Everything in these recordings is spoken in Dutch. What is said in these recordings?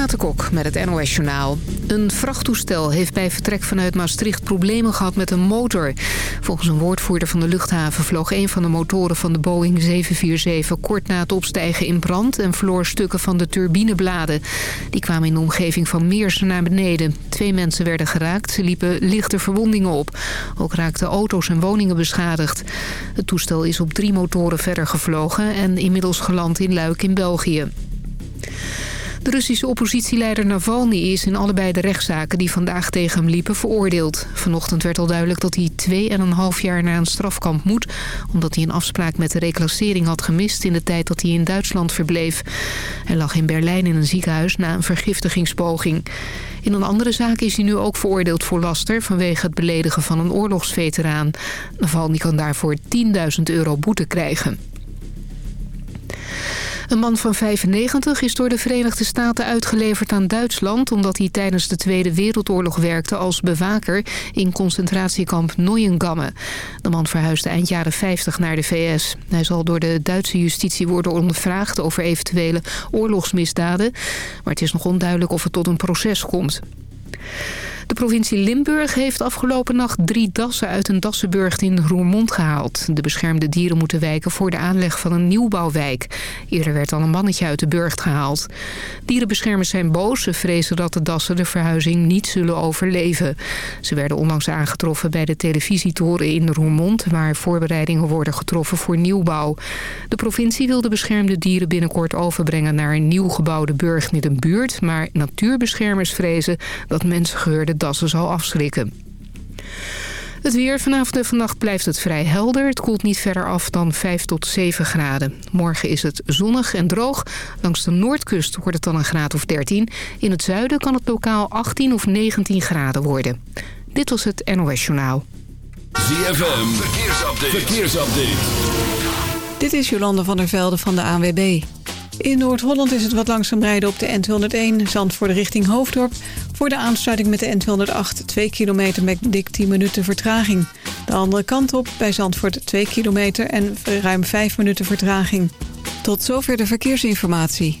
Renate met het NOS Journaal. Een vrachttoestel heeft bij vertrek vanuit Maastricht problemen gehad met een motor. Volgens een woordvoerder van de luchthaven vloog een van de motoren van de Boeing 747 kort na het opstijgen in brand en verloor stukken van de turbinebladen. Die kwamen in de omgeving van Meers naar beneden. Twee mensen werden geraakt, ze liepen lichte verwondingen op. Ook raakten auto's en woningen beschadigd. Het toestel is op drie motoren verder gevlogen en inmiddels geland in Luik in België. De Russische oppositieleider Navalny is in allebei de rechtszaken die vandaag tegen hem liepen veroordeeld. Vanochtend werd al duidelijk dat hij 2,5 jaar naar een strafkamp moet... omdat hij een afspraak met de reclassering had gemist in de tijd dat hij in Duitsland verbleef. Hij lag in Berlijn in een ziekenhuis na een vergiftigingspoging. In een andere zaak is hij nu ook veroordeeld voor laster vanwege het beledigen van een oorlogsveteraan. Navalny kan daarvoor 10.000 euro boete krijgen. Een man van 95 is door de Verenigde Staten uitgeleverd aan Duitsland... omdat hij tijdens de Tweede Wereldoorlog werkte als bewaker in concentratiekamp Neuengamme. De man verhuisde eind jaren 50 naar de VS. Hij zal door de Duitse justitie worden ondervraagd over eventuele oorlogsmisdaden. Maar het is nog onduidelijk of het tot een proces komt. De provincie Limburg heeft afgelopen nacht drie dassen uit een dassenburg in Roermond gehaald. De beschermde dieren moeten wijken voor de aanleg van een nieuwbouwwijk. Eerder werd al een mannetje uit de burcht gehaald. Dierenbeschermers zijn boos. Ze vrezen dat de dassen de verhuizing niet zullen overleven. Ze werden onlangs aangetroffen bij de televisietoren in Roermond... waar voorbereidingen worden getroffen voor nieuwbouw. De provincie wil de beschermde dieren binnenkort overbrengen... naar een nieuw gebouwde burg in een buurt... maar natuurbeschermers vrezen dat mensen gehoorde dassen zal afschrikken. Het weer vanavond en vannacht blijft het vrij helder. Het koelt niet verder af dan 5 tot 7 graden. Morgen is het zonnig en droog. Langs de noordkust wordt het dan een graad of 13. In het zuiden kan het lokaal 18 of 19 graden worden. Dit was het NOS Journaal. ZFM, verkeersupdate. verkeersupdate. Dit is Jolande van der Velde van de ANWB. In Noord-Holland is het wat langzaam rijden op de N201 Zandvoort richting Hoofddorp. Voor de aansluiting met de N208 2 kilometer met dik 10 minuten vertraging. De andere kant op bij Zandvoort 2 kilometer en ruim 5 minuten vertraging. Tot zover de verkeersinformatie.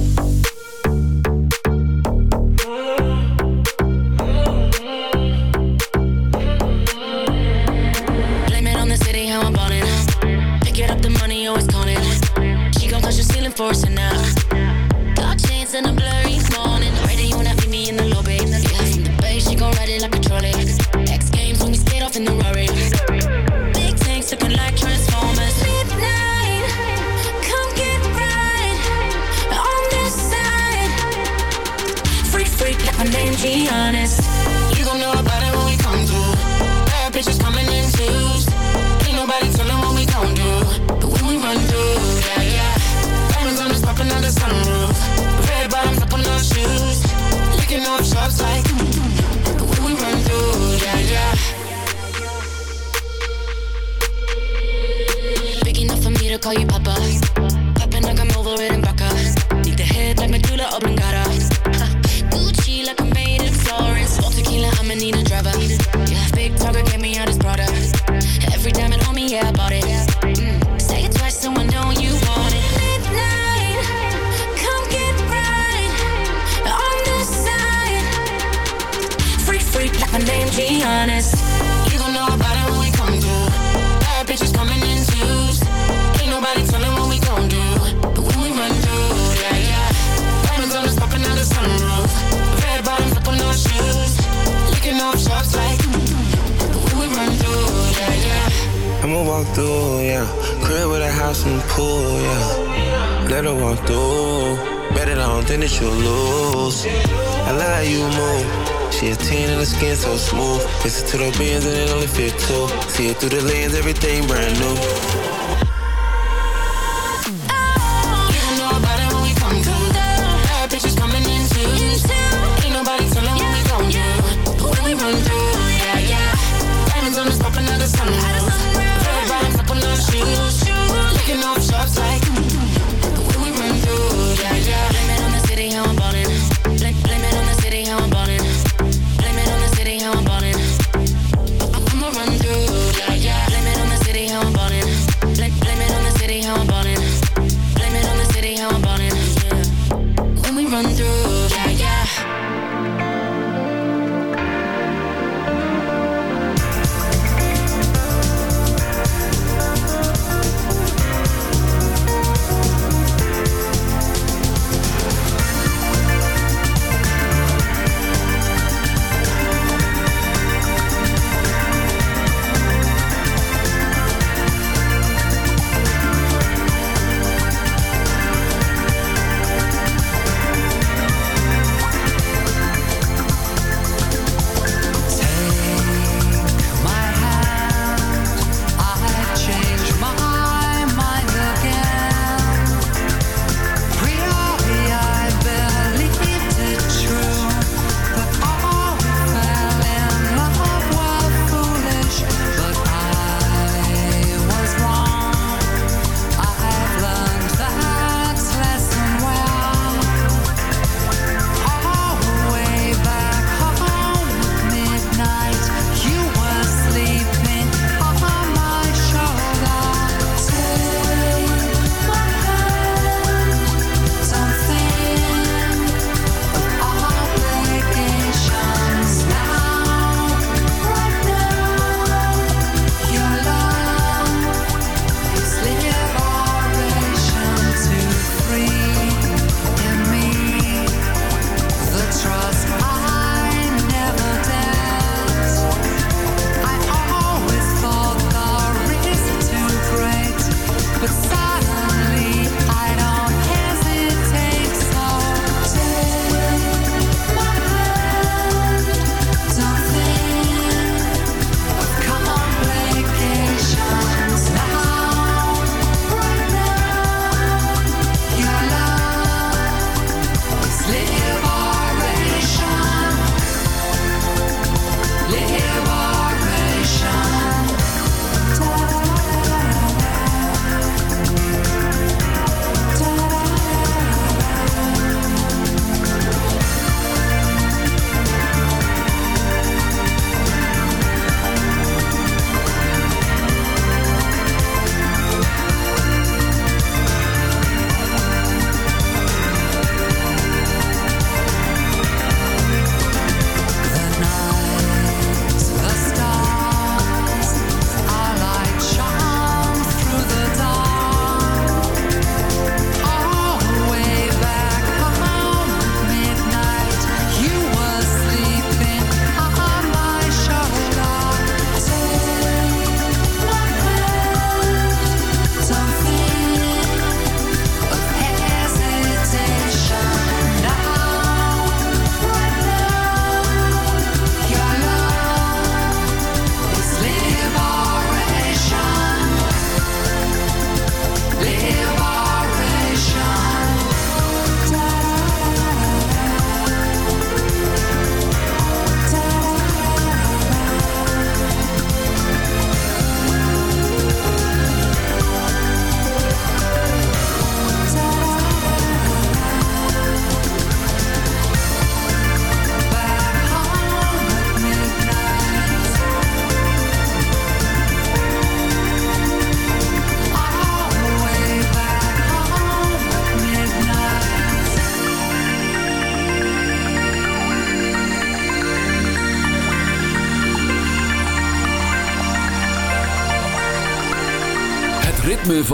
house and pool, yeah. Let her walk through. Bet it on than that you'll lose. I love how you move. She a teen and her skin so smooth. Listen to the bands and it only fit two. See it through the lens, everything brand new.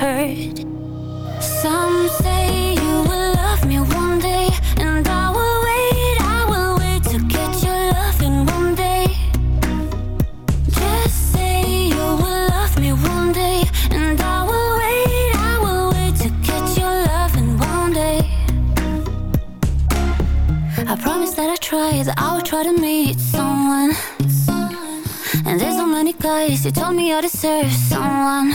heard Some say you will love me one day And I will wait, I will wait to get your love in one day. Just say you will love me one day And I will wait, I will wait to get your love in one day. I promise that I try, that I will try to meet someone. And there's so many guys you told me I deserve someone.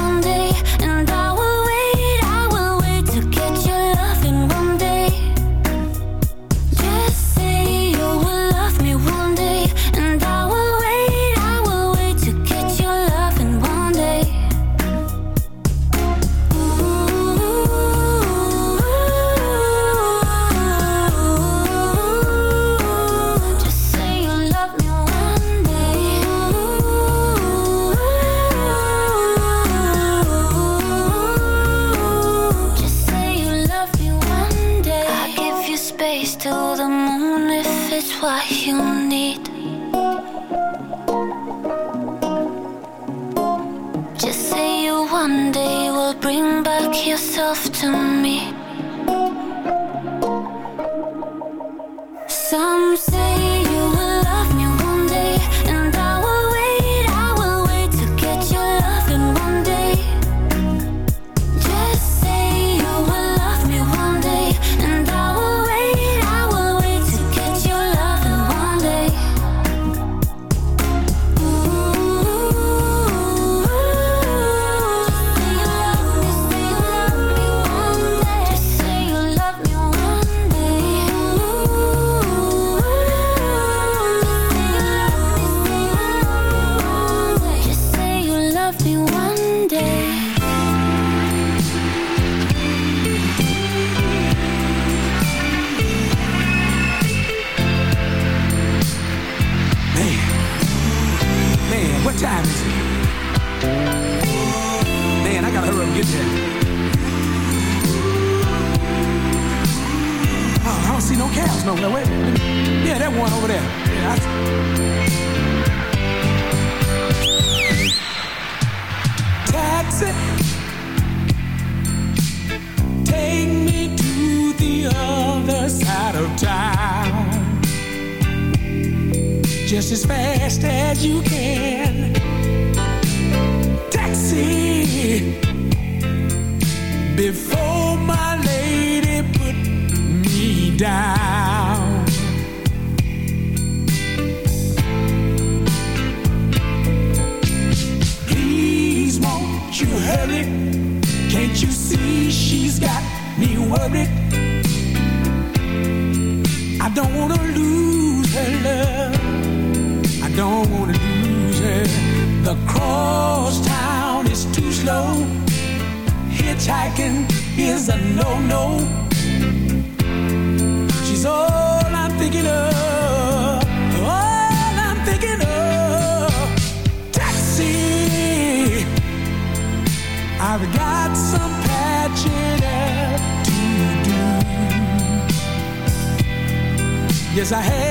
I had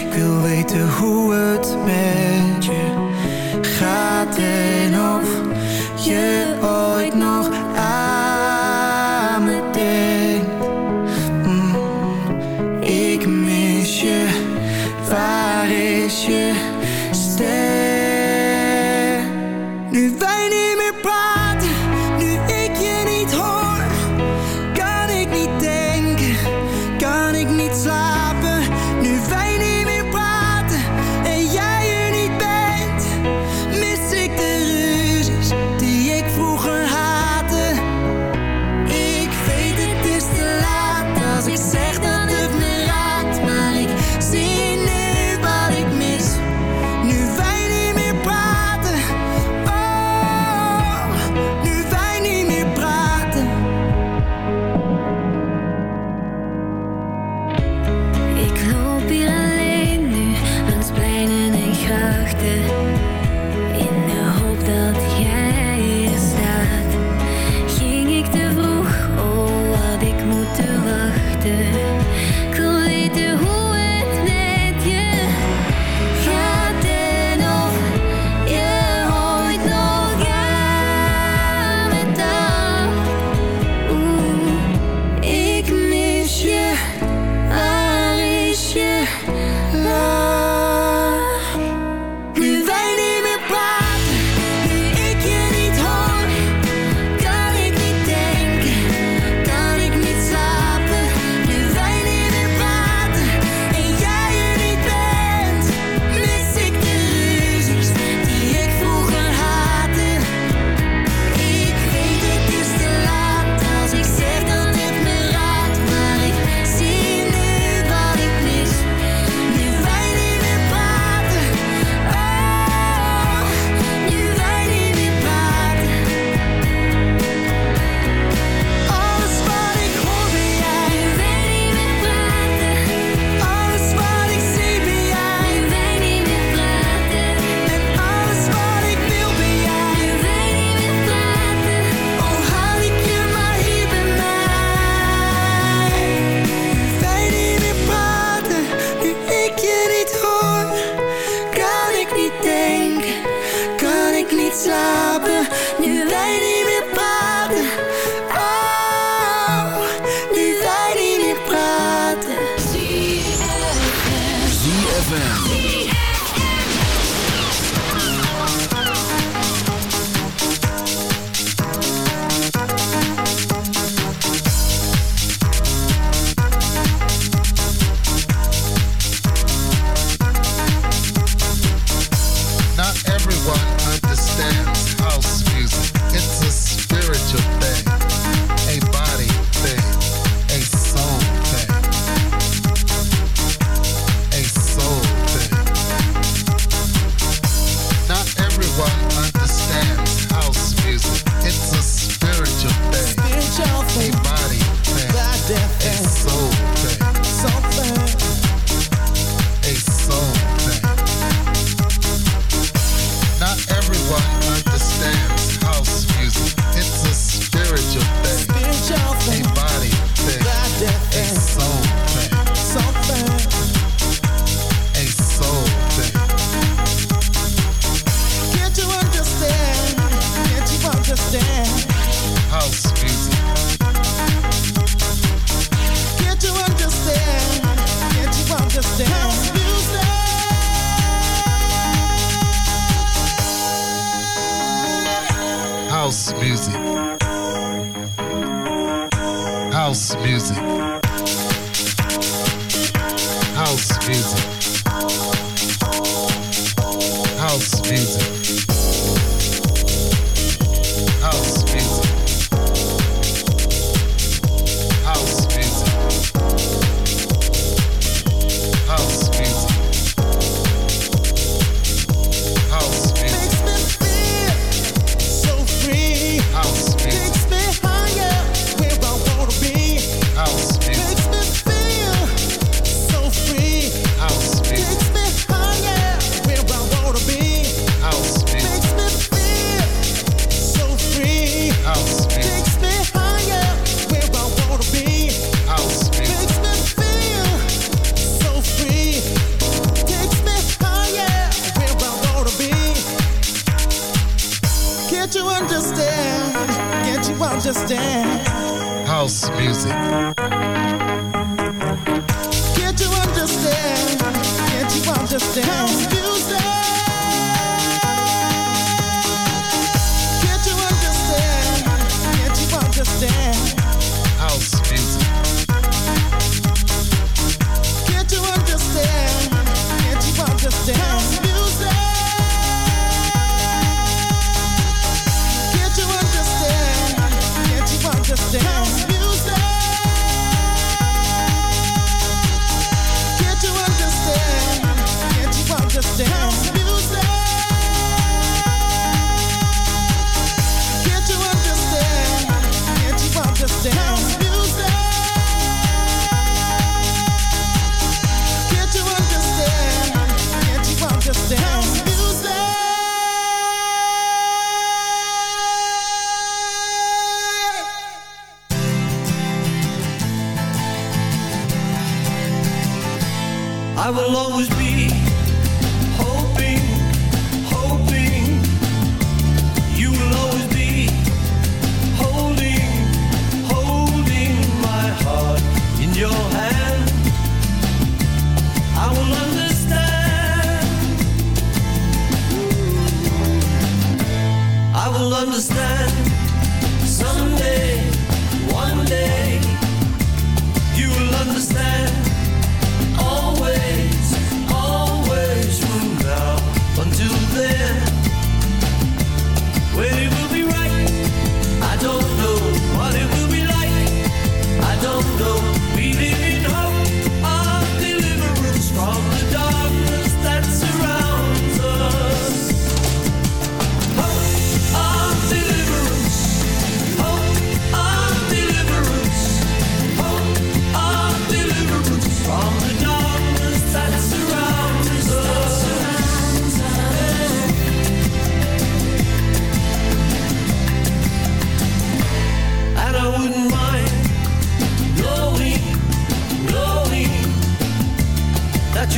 ik wil weten hoe het met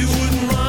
you wouldn't run.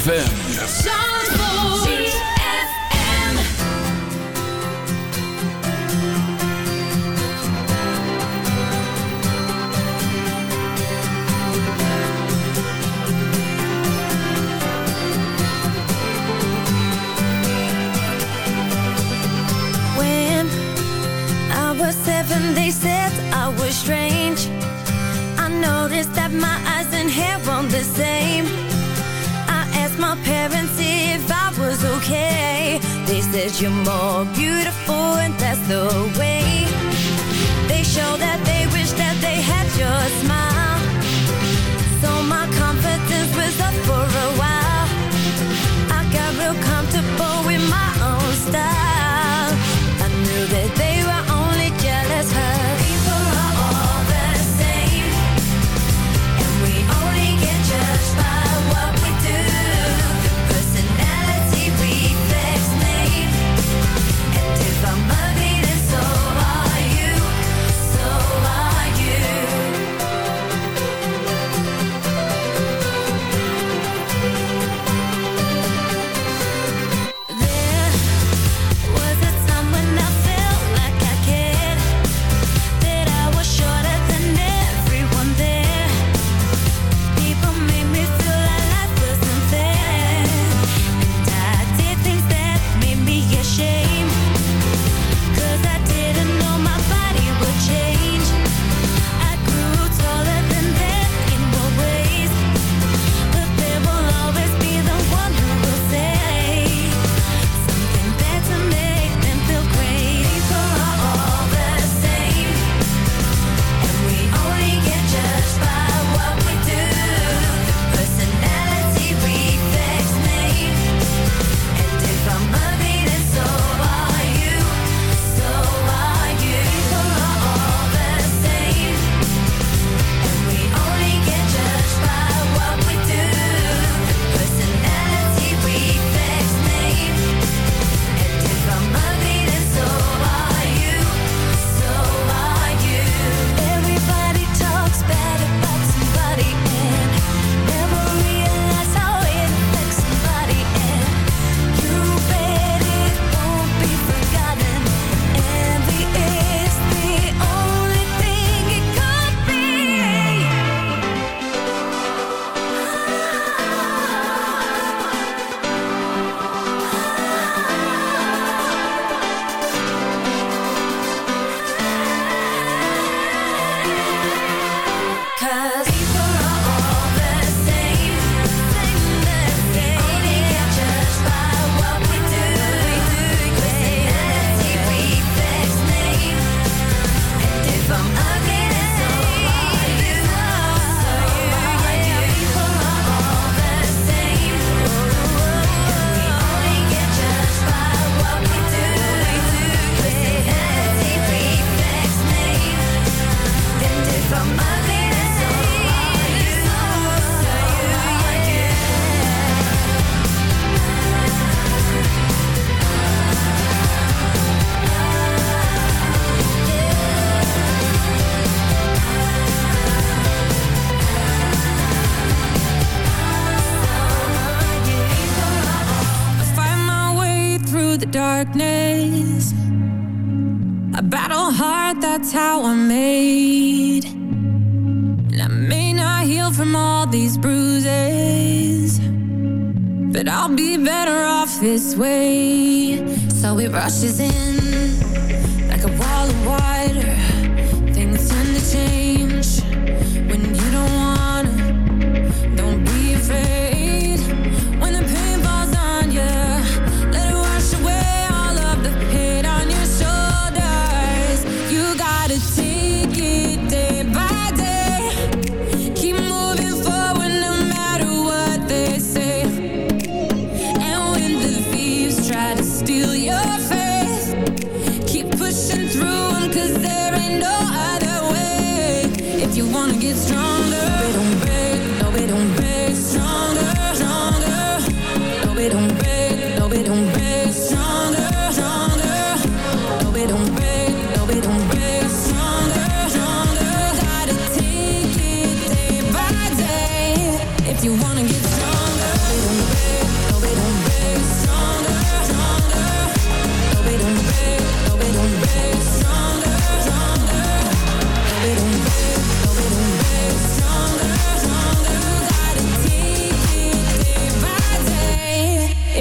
ZFM. says you're more beautiful and that's the way They show that they wish that they had your. this way, so it rushes in.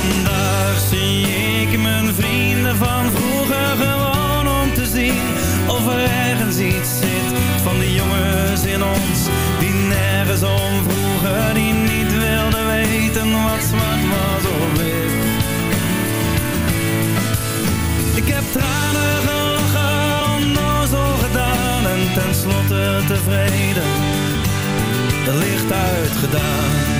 Vandaag zie ik mijn vrienden van vroeger gewoon om te zien of er ergens iets zit van die jongens in ons die nergens om vroegen, die niet wilden weten wat zwart was of wit. Ik heb tranen gelachen, onnozel gedaan en tenslotte tevreden, de licht uitgedaan.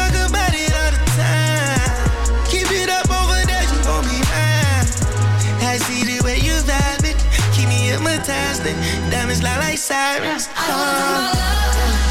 fantastic. Diamonds lie like sirens. Oh.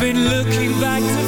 been looking back to